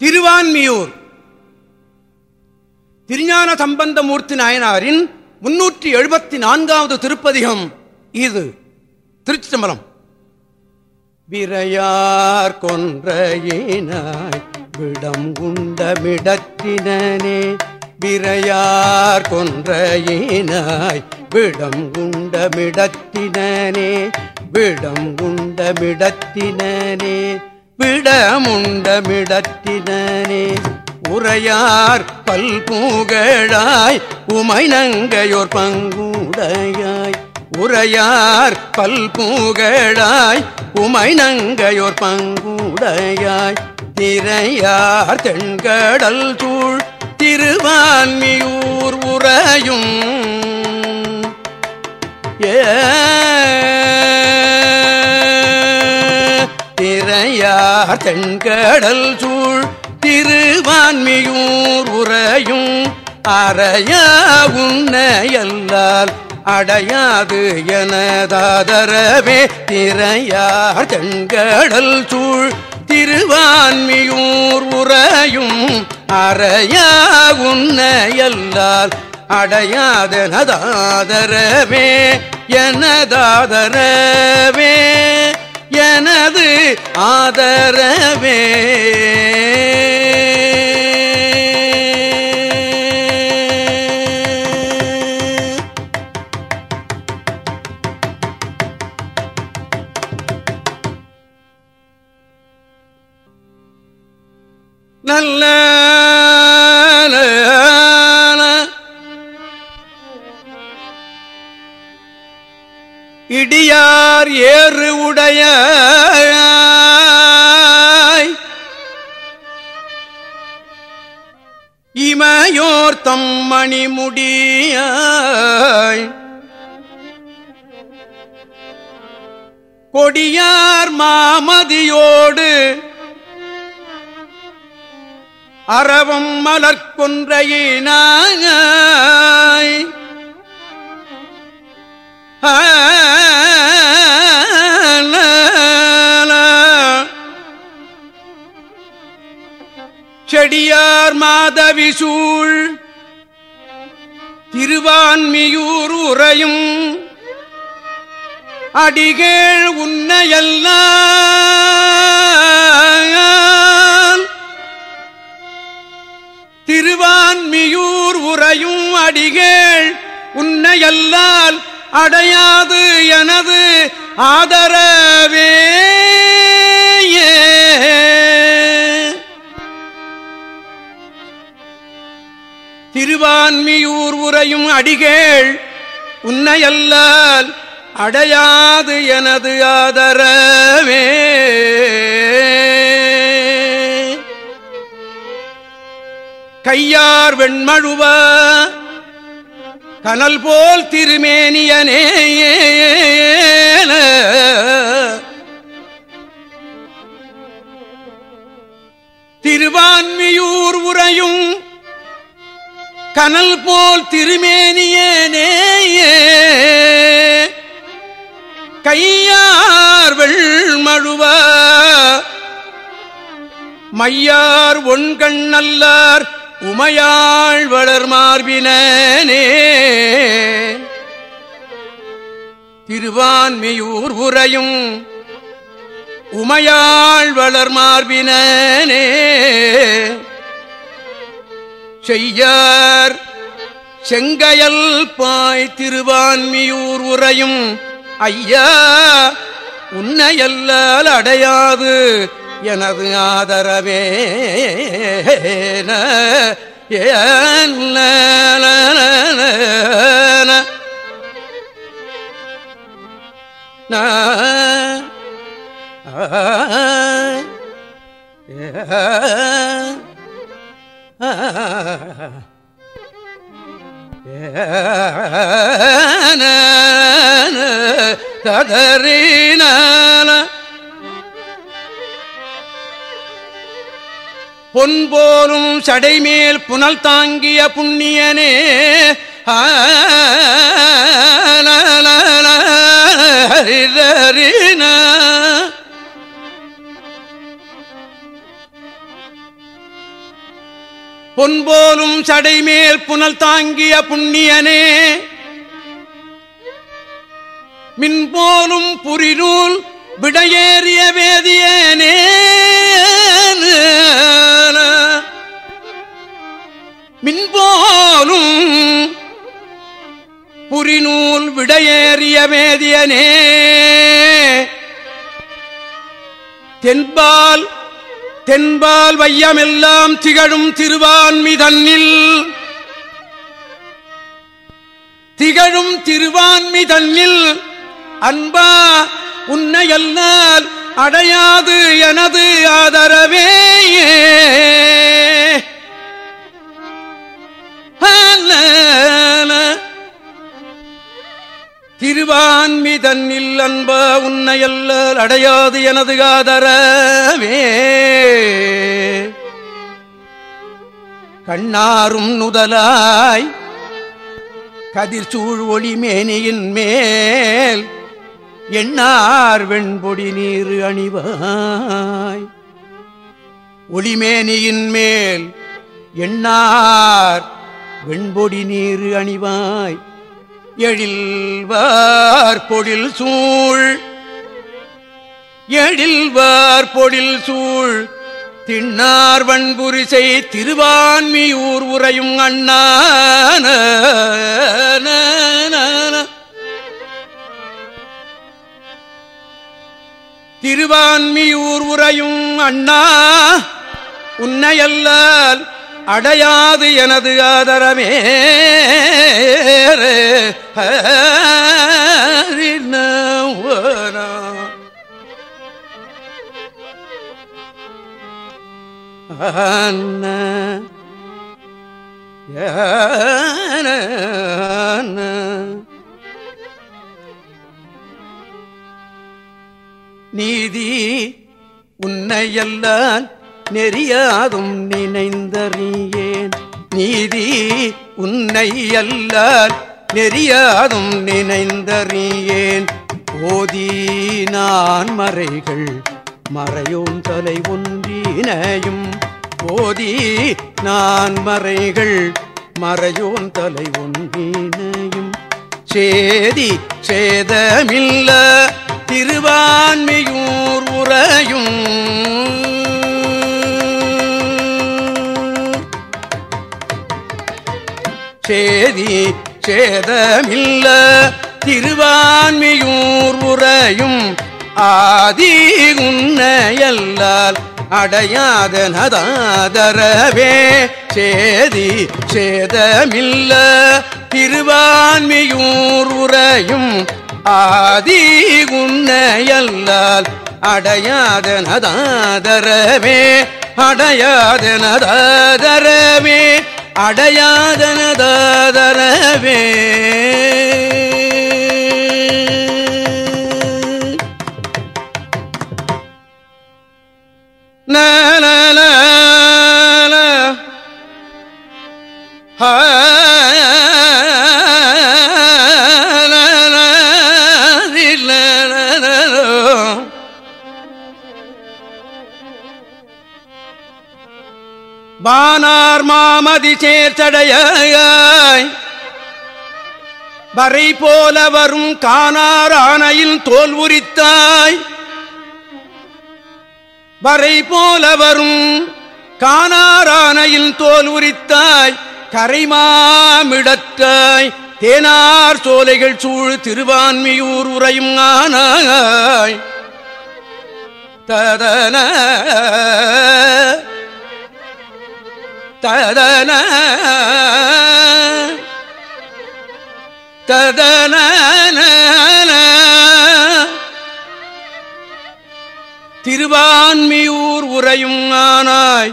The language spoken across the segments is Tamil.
திருவான்மியூர். திருஞான சம்பந்தமூர்த்தி நாயனாரின் முன்னூற்றி எழுபத்தி நான்காவது திருப்பதிகம் இது. திருச்சி தம்பரம் விரையார் கொன்றையினாய் விடம் குண்டமிடத்தினே விரையார் கொன்றையினாய் விடம் குண்டமிடத்தினே விடம் குண்டமிடத்தினே விடமுண்டமிடத்தினே உரையார் பல்பூகழாய் உமை நங்கையோர் பங்குடையாய். உரையார் பல்பூகழாய் உமை நங்கையோர் பங்குடையாய். திரையார் தென்கடல் சூழ் திருவான்மியூர் உறையும். ஏ திரையார் தென்கடல் சூழ் திருவான்மியூர் உறையும். அறையா உன்னையல்லால் அடையாது எனதாதரவே திரையார் தென்கடல் சூழ் திருவான்மியூர் உறையும். அறையா உன்னையல்லால் அடையாதனதாதரவே எனதாதரவே. எனது ஆதரவே. இடியார் ஏறு உடைய இமையோர் தம் முடியாய் கொடியார் மாமதியோடு அறவம் மலர்கொன்றையினாய் திருவடியார் மாதவி சூழ். திருவான்மியூர் உறையும். அடிகேள் உன்னையெல்லாம் திருவான்மியூர் உறையும் அடிகேள் உன்னையல்லால் அடையாது எனது ஆதரவே ஏ. திருவான்மியூர் உரையும் அடிகேள் உன்னையல்லால் அடையாது எனது ஆதரவே. கையார் வெண்மழுவ கனல் போல் திருமேனியனே திருவான்மியூர் உரையும் கனல் போல் திருமேனியேனே கையார்வள் வெள்மழுவ மையார் ஒண்கண்ணல்லார் உமையாள் வளர் மார்பினே திருவான்மையூர் உரையும் உமையாள் வளர் மார்பினே செய்யார். செங்கயல் பாய் திருவான்மியூர் உரையும் ஐயா உன்னையல்லால் அடையாது எனது ஆதரவே ததறினால பொன் போலும் சடைமேல் புனல் தாங்கிய புண்ணியனே. பொன்போலும் சடைமேல் புனல் தாங்கிய புண்ணியனே. மின்போலும் புரிநூல் விடையேறிய வேதியனே. மின்போலும் புரிநூல் விடையேறிய வேதியனே. தென்பால் தென்பால் வையமெல்லாம் திகழும் திருவான்மி தன்னில் திகழும் திருவான்மி தன்னில் அன்பா உன்னையல்லால் அடையாது எனது ஆதரவே. திருவான்மி தன்னில் அன்பா உன்னையல்லால் அடையாது எனது ஆதரவே. கண்ணாரும் நுதலாய் கதிர் சூழ் ஒளி மேனியின் மேல் எண்ணார் வெண்பொடி நீர் அணிவாய். ஒளிமேனியின் மேல் எண்ணார் வெண்பொடி நீர் அணிவாய். எழில்வார் பொழில் சூழ் எழில்வார் பொழில் சூழ். திண்ணார் வண்புரிசை திருவான்மியூர் உரையும் அண்ணான திருவான்மியூர் உரையும் அண்ணா உன்னையல்லால் அடையாது எனது ஆதரமே. அண்ண. நீதி உன்னையெல்லாம் நெறியாதும் நினைந்தறியேன். நீதி உன்னை நெறியாதும் நினைந்தறியேன். ஓதி நான் மறைகள் மறையும் தலை ஒன்றினையும். ஓதி நான் மறைகள் மறையோன் தலை ஒன்றினையும். சேதி சேதமில்ல திருவான்மியூர் உறையும் சேதி சேதமில்ல திருவான்மியூர் உறையும் ஆதி உன்னையல்லால் அடையாத நதாதரவே. சேதி சேதமில்ல திருவான்மியூர் உறையும் ஆதி உன்னையல்லால் அடையாத நதாதரவே அடையாத நதாதரவே அடையாதனதாதரவே நல மாமதி சேர்த்தடையாய். வரை போல வரும் காணார் ஆணையில் தோல் உரித்தாய். வரை போல வரும் காணாரானையில் தோல் உரித்தாய். கரைமாமிடத்தாய் தேனார் சோலைகள் சூழ் திருவான்மியூர் உரையும் ஆனாய். ததன ததன ததன திருவான்மியூர் உரையும் ஆனாய்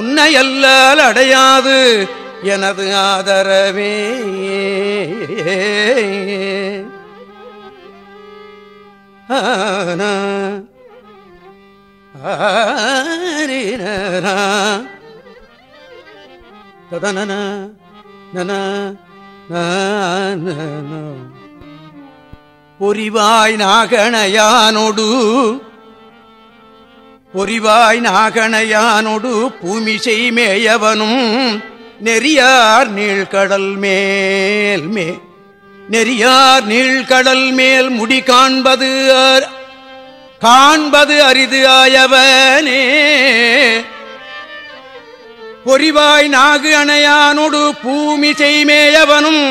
உன்னையல்லால் அடையாது எனது ஆதரவே. ஆனா ஆரினா ததனன பொறிவாய் நாகணையானொடு பொறிவாய் நாகனையானொடு பூமிசை மேயவனும் நெறியார் நீழ்கடல் மேல் மே நெறியார் நீழ்கடல் மேல் முடி காண்பது காண்பது அரிது ஆயவனே. பொறிவாய் நாகு அணையானொடு பூமி செய்மேயவனும்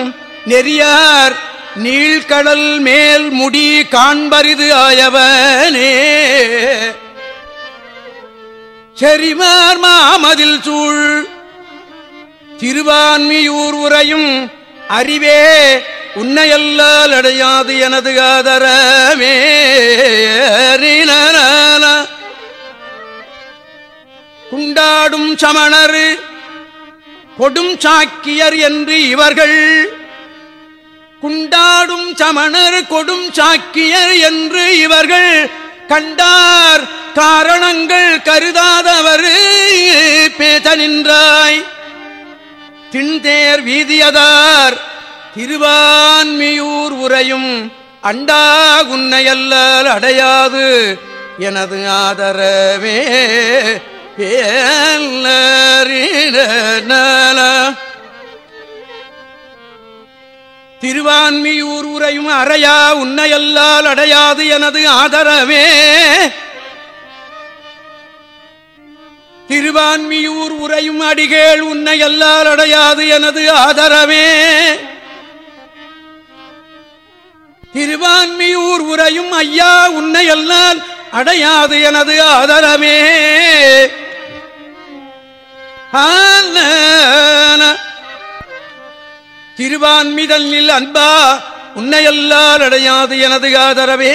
நெறியார் நீழ்கடல் மேல் முடி காண்பரிது ஆயவனே. செறிமார் மாமதில் சூழ் திருவான்மியூர் உரையும் அறிவே உன்னையல்லால் அடையாது எனது ஆதரமே. குண்டாடும் சமணர் கொடும் சாக்கியர் என்று இவர்கள். குண்டாடும் சமணர் கொடும் சாக்கியர் என்று இவர்கள். கண்டார் காரணங்கள் கருதாதவர் பேச நின்றாய். திண்தேர் வீதியதார் திருவான்மியூர் உரையும் அண்டா உன்னையல்லால் அடையாது எனது ஆதரவே. திருவான்மியூர் உரையும் அறையா உன்னையல்லால் அடையாது எனது ஆதரவே. திருவான்மியூர் உரையும் அடிகேள் உன்னையல்லால் அடையாது எனது ஆதரவே. திருவான்மியூர் உரையும் ஐயா உன்னையல்லால் அடையாது எனது ஆதரவே. திருவான்மிதல் அன்பா உன்னையல்லால் அடையாது எனது ஆதரவே.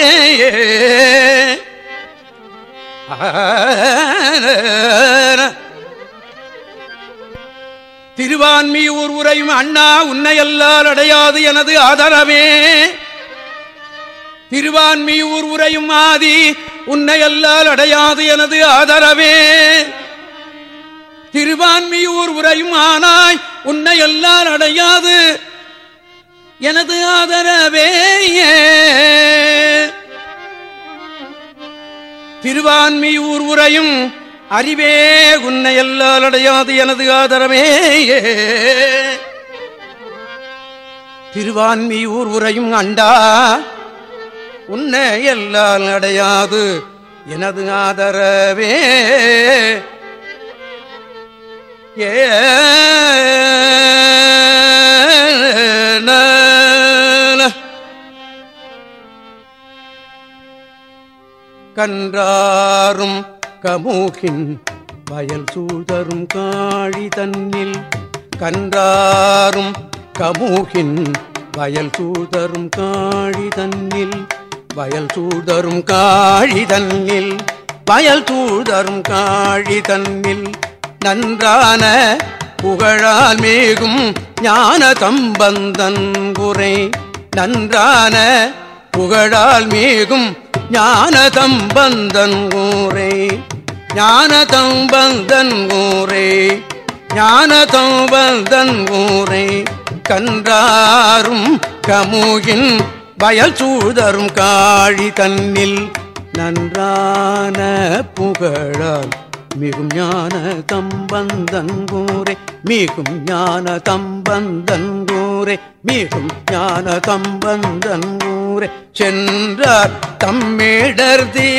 திருவான்மியூர் உரையும் அண்ணா உன்னையல்லால் அடையாது எனது ஆதரவே. திருவான்மியூர் உரையும் ஆதி உன்னையல்லால் அடையாது எனது ஆதரவே. திருவான்மியூர் உரையும் ஆனாய் உன்னையல்லால் அடையாது. எனது ஆதரவே திருவான்மியூர் உரையும் அறிவே உன்னை எல்லால் அடையாது எனது ஆதரவே திருவான்மியூர் உரையும் அண்டா உன்னை எல்லால் அடையாது எனது ஆதரவே ஏ கன்றாரும் கமூகின் வயல் சூழ்தரும் காழி தன்னில். கன்றாரும் கமூகின் வயல் சூழ்தரும் காழி தன்னில். வயல் சூழ்தரும் காழி தன்னில். வயல் சூழ்தரும் காழி தன்னில். நன்றான புகழால் மேகும் ஞான தம்பந்தன் குறை. நன்றான புகழால் மேகும் ஞான பந்தன் ஊரே ஞான பந்தன் ஊரே ஞான பந்தன் ஊரே கன்றாரும் கமுகின் வயல் சூழரும் காழி தன்னில் நன்றான புகழால் மிகும் ஞான கம்பந்தங்கூரே மிகும் ஞான கம்பந்தங்கூரே மிகும் ஞான கம்பந்தங்கூரே சென்றார் தம்மிடர் தீ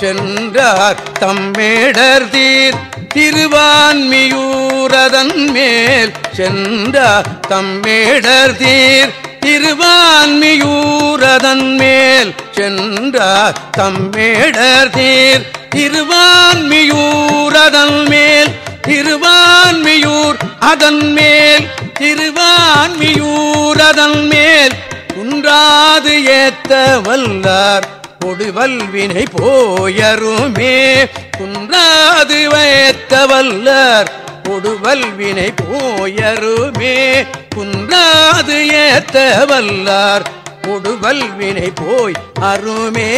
சென்றார் தம்மிடர் தீர். திருவான்மியூரதன் மேல் சென்ற தம்மேடர் தீர் திருவான்மியூரதன் மேல் சென்ற தம்மேடர் தீர் திருவான்மியூரதன் மேல் திருவான்மியூர் அதன் மேல் திருவான்மியூரதன் மேல் குன்றாது ஏத்த வல்லார் கொடுவல்வினை போயருமே குன்றாது ஏத்த வல்லர் கொடுவல் வினை போயருமே. குன்றாது ஏத்த வல்லார் கொடுவல் வினை போய் அருமே.